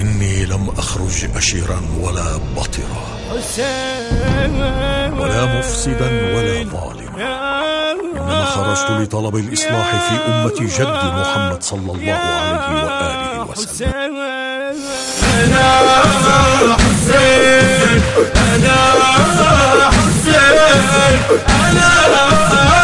إني لم أخرج أشيرا ولا بطرا. ولا مفسدا ولا ظالما. إنما خرجت لطلب الإصلاح في أمة جد محمد صلى الله عليه وآله وسلم. أنا حسين أنا حسين أنا حسين.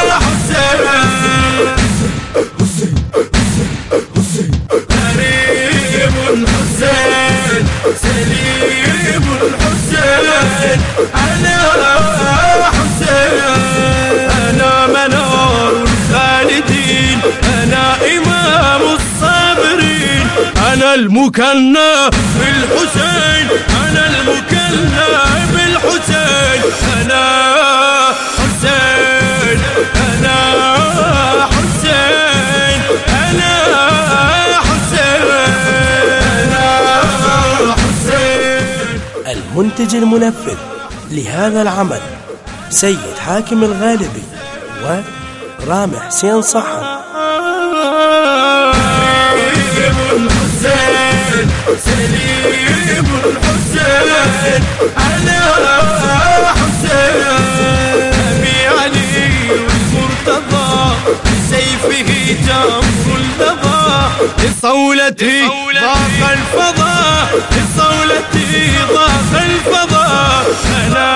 المكنى بالحسين أنا المكنى بالحسين أنا حسين أنا حسين أنا حسين أنا حسين. المنتج المنفذ لهذا العمل سيد حاكم الغالبي ورامي حسين صحن. بسيفه جمر اللظى لصولتي ضاق الفضاء لصولتي ضاق الفضاء أنا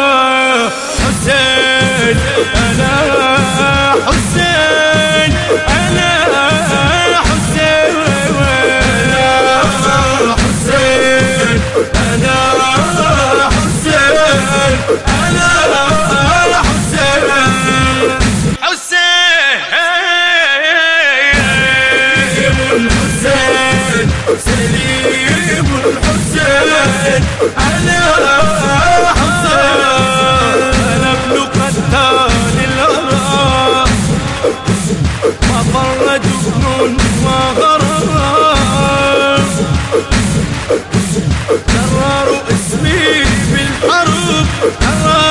غرام كرروا اسمي بالحرب كرروا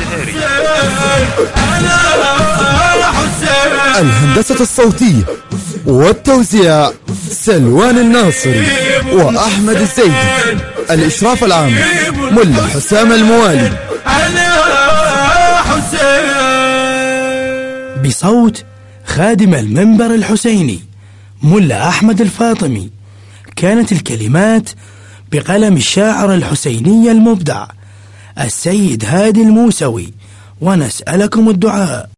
الزهيري الهندسة الصوتية والتوزيع سلوان الناصري وأحمد الزيدي. الإشراف العام ملا حسام الموالي. بصوت خادم المنبر الحسيني ملا أحمد الفاطمي. كانت الكلمات بقلم الشاعر الحسيني المبدع. السيد هادي الموسوي ونسألكم الدعاء.